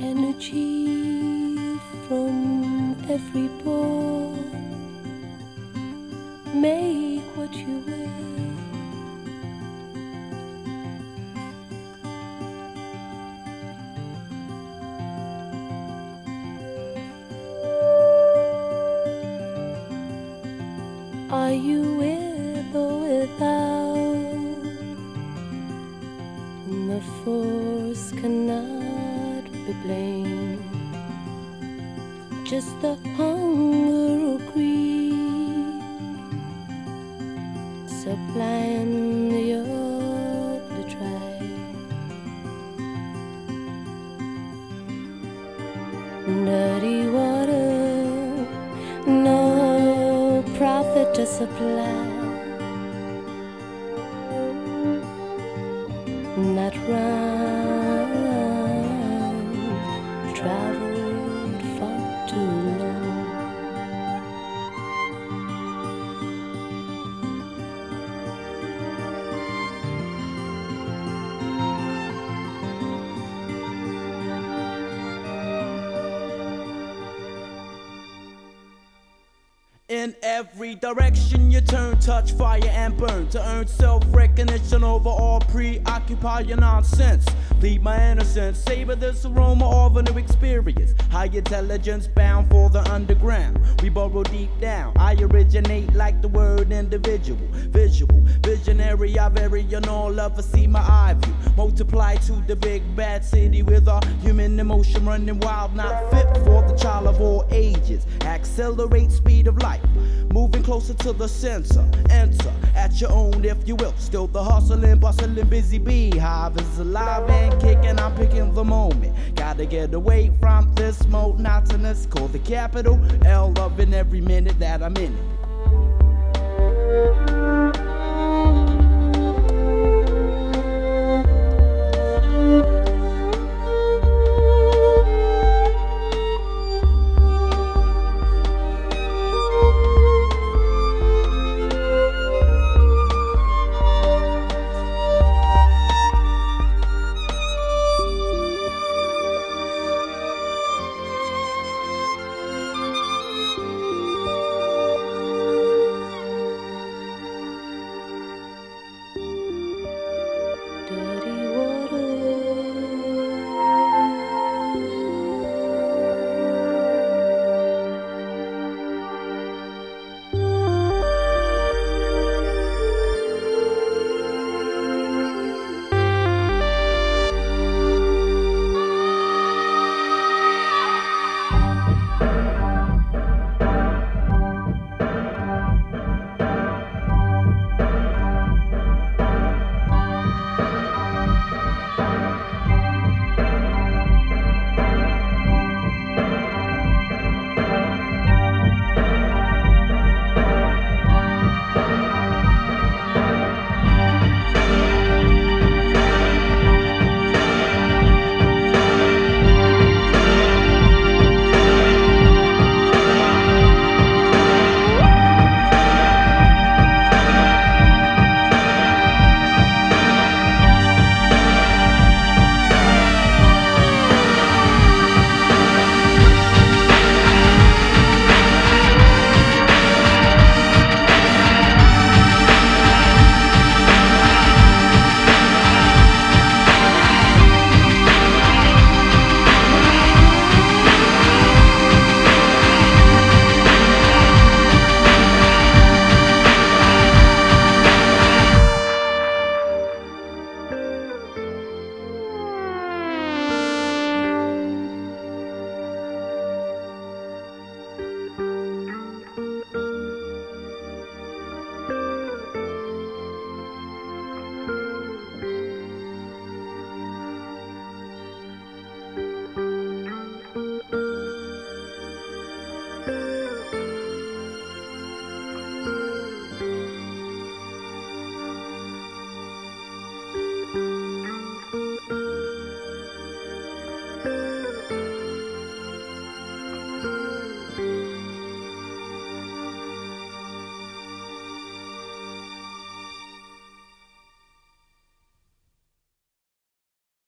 energy from every pore. Make what you will. Are you with or without? The force cannot be blamed. Just the hunger or greed supplying the ugly tribe. Dirty water, no profit to supply. In every direction you turn, touch fire and burn to earn self recognition over all preoccupying nonsense. Leave my innocence, savor this aroma of a new experience. High intelligence bound for the underground. We burrow deep down. I originate like the word individual, visual, visionary. I vary in all of us. See my eye view, multiply to the big bad city with our human emotion running wild, not fit for the child of all ages accelerate speed of light. Moving closer to the center, enter at your own if you will. Still the hustling, bustling, busy beehive is alive and kicking. I'm picking the moment. Gotta get away from this monotonous. Call the capital L loving every minute that I'm in it.